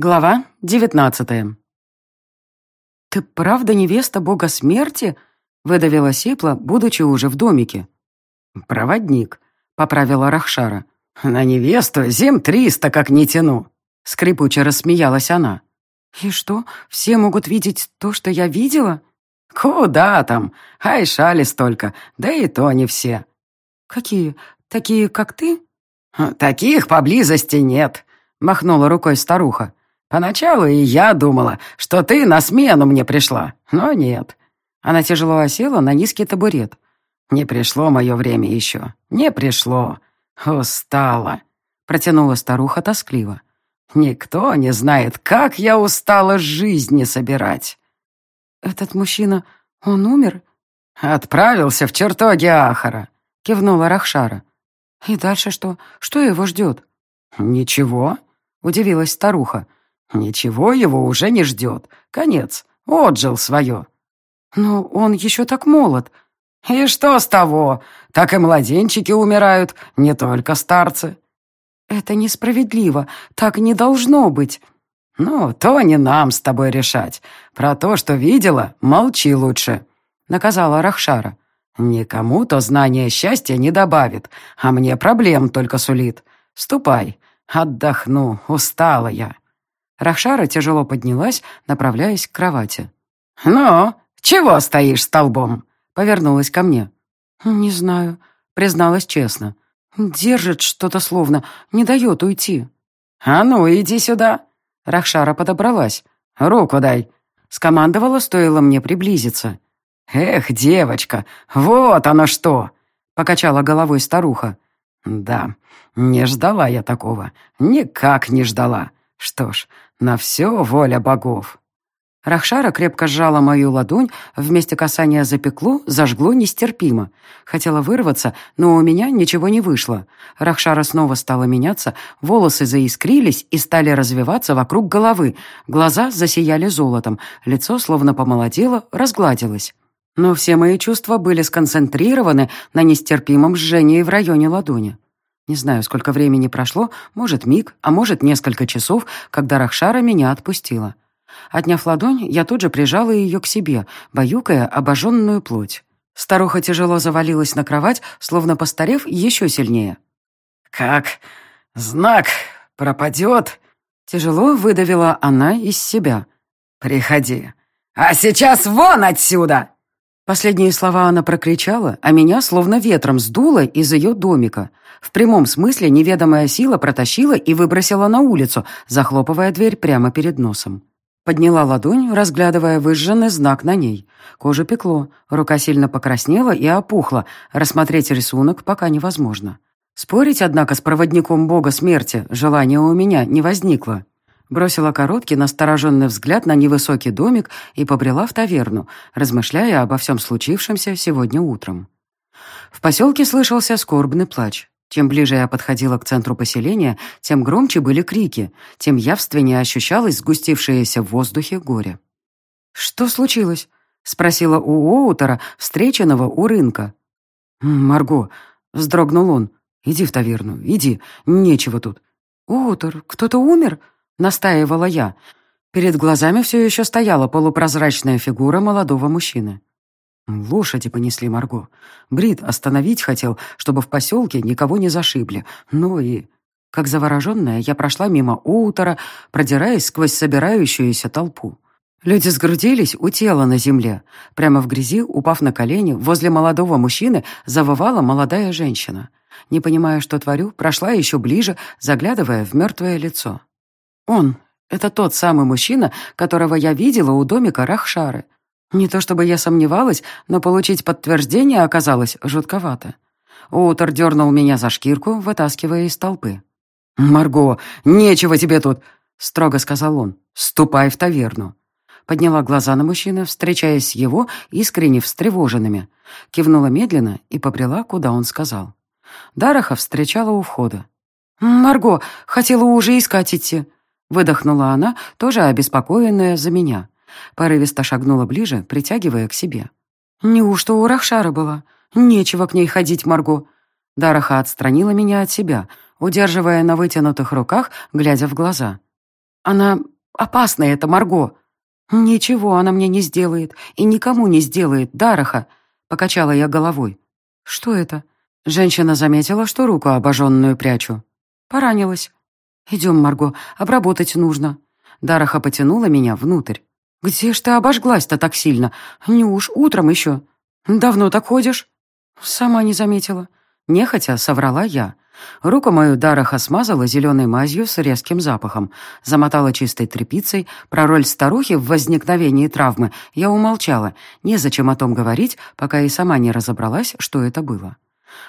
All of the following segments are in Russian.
Глава девятнадцатая. «Ты правда невеста бога смерти?» — выдавила Сипла, будучи уже в домике. «Проводник», — поправила Рахшара. «На невесту зим триста как не тяну», — скрипуче рассмеялась она. «И что, все могут видеть то, что я видела?» «Куда там? Ай, шали столько, да и то не все». «Какие? Такие, как ты?» «Таких поблизости нет», — махнула рукой старуха. Поначалу и я думала, что ты на смену мне пришла, но нет». Она тяжело осела на низкий табурет. «Не пришло мое время еще. Не пришло. Устала», — протянула старуха тоскливо. «Никто не знает, как я устала жизни собирать». «Этот мужчина, он умер?» «Отправился в чертоги Ахара», — кивнула Рахшара. «И дальше что? Что его ждет?» «Ничего», — удивилась старуха. Ничего его уже не ждет. Конец. Отжил свое. Но он еще так молод. И что с того? Так и младенчики умирают, не только старцы. Это несправедливо. Так не должно быть. Ну, то не нам с тобой решать. Про то, что видела, молчи лучше. Наказала Рахшара. Никому то знание счастья не добавит, а мне проблем только сулит. Ступай, отдохну, устала я. Рахшара тяжело поднялась, направляясь к кровати. «Ну, чего стоишь столбом?» — повернулась ко мне. «Не знаю», — призналась честно. «Держит что-то словно, не дает уйти». «А ну, иди сюда!» Рахшара подобралась. «Руку дай!» Скомандовала, стоило мне приблизиться. «Эх, девочка, вот оно что!» Покачала головой старуха. «Да, не ждала я такого. Никак не ждала. Что ж, на все воля богов. Рахшара крепко сжала мою ладонь, вместе касания запекло, зажгло нестерпимо. Хотела вырваться, но у меня ничего не вышло. Рахшара снова стала меняться, волосы заискрились и стали развиваться вокруг головы, глаза засияли золотом, лицо словно помолодело, разгладилось. Но все мои чувства были сконцентрированы на нестерпимом жжении в районе ладони. Не знаю, сколько времени прошло, может, миг, а может, несколько часов, когда Рахшара меня отпустила. Отняв ладонь, я тут же прижала ее к себе, баюкая обожженную плоть. Старуха тяжело завалилась на кровать, словно постарев еще сильнее. «Как знак пропадет?» Тяжело выдавила она из себя. «Приходи. А сейчас вон отсюда!» Последние слова она прокричала, а меня словно ветром сдуло из ее домика. В прямом смысле неведомая сила протащила и выбросила на улицу, захлопывая дверь прямо перед носом. Подняла ладонь, разглядывая выжженный знак на ней. Кожа пекло, рука сильно покраснела и опухла, рассмотреть рисунок пока невозможно. Спорить, однако, с проводником бога смерти желания у меня не возникло. Бросила короткий, настороженный взгляд на невысокий домик и побрела в таверну, размышляя обо всем случившемся сегодня утром. В поселке слышался скорбный плач. Чем ближе я подходила к центру поселения, тем громче были крики, тем явственнее ощущалось сгустившееся в воздухе горе. «Что случилось?» — спросила у Оутера, встреченного у рынка. «Марго», — вздрогнул он, — «иди в таверну, иди, нечего тут». «Оутер, кто-то умер?» — настаивала я. Перед глазами все еще стояла полупрозрачная фигура молодого мужчины. Лошади понесли Марго. Брит остановить хотел, чтобы в поселке никого не зашибли. Ну и... Как завороженная, я прошла мимо Утора, продираясь сквозь собирающуюся толпу. Люди сгрудились у тела на земле. Прямо в грязи, упав на колени, возле молодого мужчины завывала молодая женщина. Не понимая, что творю, прошла еще ближе, заглядывая в мертвое лицо. Он — это тот самый мужчина, которого я видела у домика Рахшары. Не то чтобы я сомневалась, но получить подтверждение оказалось жутковато. Утор дернул меня за шкирку, вытаскивая из толпы. «Марго, нечего тебе тут!» — строго сказал он. «Ступай в таверну». Подняла глаза на мужчину, встречаясь с его искренне встревоженными. Кивнула медленно и побрела, куда он сказал. Дараха встречала у входа. «Марго, хотела уже искать идти», Выдохнула она, тоже обеспокоенная за меня. Порывисто шагнула ближе, притягивая к себе. «Неужто у Рахшара была? Нечего к ней ходить, Марго». Дараха отстранила меня от себя, удерживая на вытянутых руках, глядя в глаза. Она опасная, это Марго. Ничего она мне не сделает и никому не сделает, Дараха. Покачала я головой. Что это? Женщина заметила, что руку обожженную прячу. Поранилась. Идем, Марго, обработать нужно. Дараха потянула меня внутрь. «Где ж ты обожглась-то так сильно? Не уж утром еще. Давно так ходишь?» Сама не заметила. Нехотя соврала я. Руку мою Дараха смазала зеленой мазью с резким запахом, замотала чистой тряпицей. Про роль старухи в возникновении травмы я умолчала. Незачем о том говорить, пока и сама не разобралась, что это было.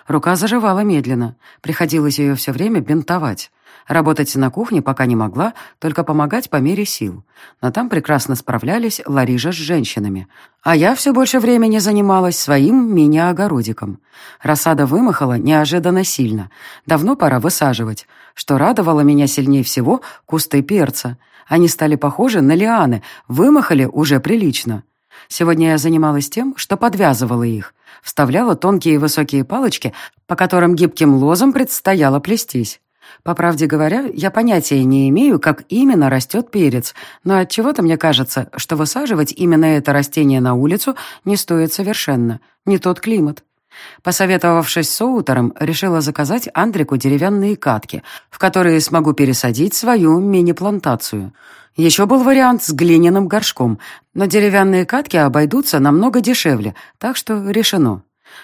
Рука заживала медленно. Приходилось ее все время бинтовать. Работать на кухне пока не могла, только помогать по мере сил. Но там прекрасно справлялись Ларижа с женщинами. А я все больше времени занималась своим мини-огородиком. Рассада вымахала неожиданно сильно. Давно пора высаживать. Что радовало меня сильнее всего — кусты перца. Они стали похожи на лианы, вымахали уже прилично. Сегодня я занималась тем, что подвязывала их. Вставляла тонкие высокие палочки, по которым гибким лозам предстояло плестись. По правде говоря, я понятия не имею, как именно растет перец, но от чего то мне кажется, что высаживать именно это растение на улицу не стоит совершенно. Не тот климат. Посоветовавшись с Оутером, решила заказать Андрику деревянные катки, в которые смогу пересадить свою мини-плантацию. Еще был вариант с глиняным горшком, но деревянные катки обойдутся намного дешевле, так что решено.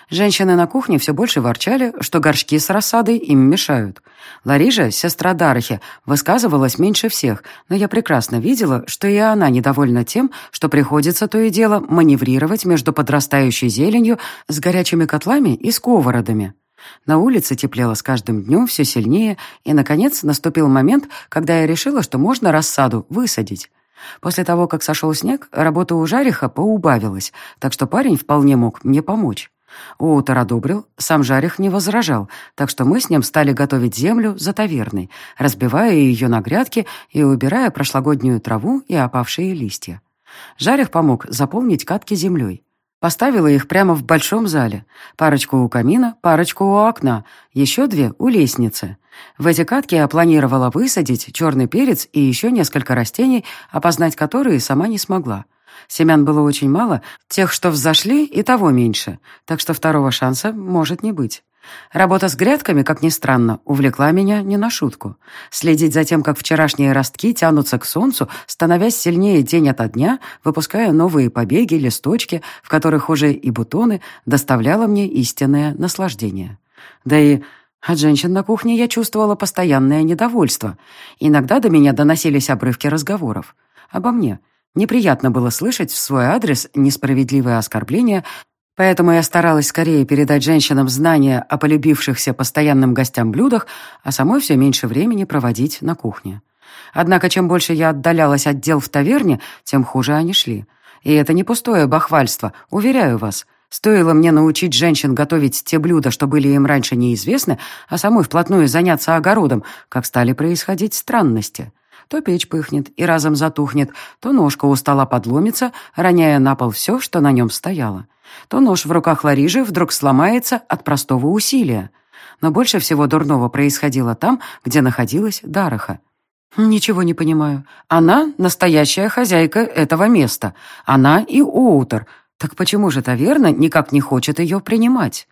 Женщины на кухне все больше ворчали, что горшки с рассадой им мешают. Ларижа, сестра Дарахи, высказывалась меньше всех, но я прекрасно видела, что и она недовольна тем, что приходится то и дело маневрировать между подрастающей зеленью с горячими котлами и сковородами. На улице теплело с каждым днем все сильнее, и, наконец, наступил момент, когда я решила, что можно рассаду высадить. После того, как сошел снег, работа у Жариха поубавилась, так что парень вполне мог мне помочь. Уутер одобрил, сам Жарих не возражал, так что мы с ним стали готовить землю за таверной, разбивая ее на грядки и убирая прошлогоднюю траву и опавшие листья. Жарих помог заполнить катки землей. Поставила их прямо в большом зале. Парочку у камина, парочку у окна, еще две у лестницы. В эти катки я планировала высадить черный перец и еще несколько растений, опознать которые сама не смогла. Семян было очень мало, тех, что взошли, и того меньше, так что второго шанса может не быть. Работа с грядками, как ни странно, увлекла меня не на шутку. Следить за тем, как вчерашние ростки тянутся к солнцу, становясь сильнее день ото дня, выпуская новые побеги, листочки, в которых уже и бутоны, доставляло мне истинное наслаждение. Да и от женщин на кухне я чувствовала постоянное недовольство. Иногда до меня доносились обрывки разговоров. Обо мне — Неприятно было слышать в свой адрес несправедливые оскорбления, поэтому я старалась скорее передать женщинам знания о полюбившихся постоянным гостям блюдах, а самой все меньше времени проводить на кухне. Однако, чем больше я отдалялась от дел в таверне, тем хуже они шли. И это не пустое бахвальство, уверяю вас. Стоило мне научить женщин готовить те блюда, что были им раньше неизвестны, а самой вплотную заняться огородом, как стали происходить странности. То печь пыхнет и разом затухнет, то ножка у стола подломится, роняя на пол все, что на нем стояло. То нож в руках Ларижи вдруг сломается от простого усилия. Но больше всего дурного происходило там, где находилась Дараха. «Ничего не понимаю. Она — настоящая хозяйка этого места. Она и Оутер. Так почему же таверна никак не хочет ее принимать?»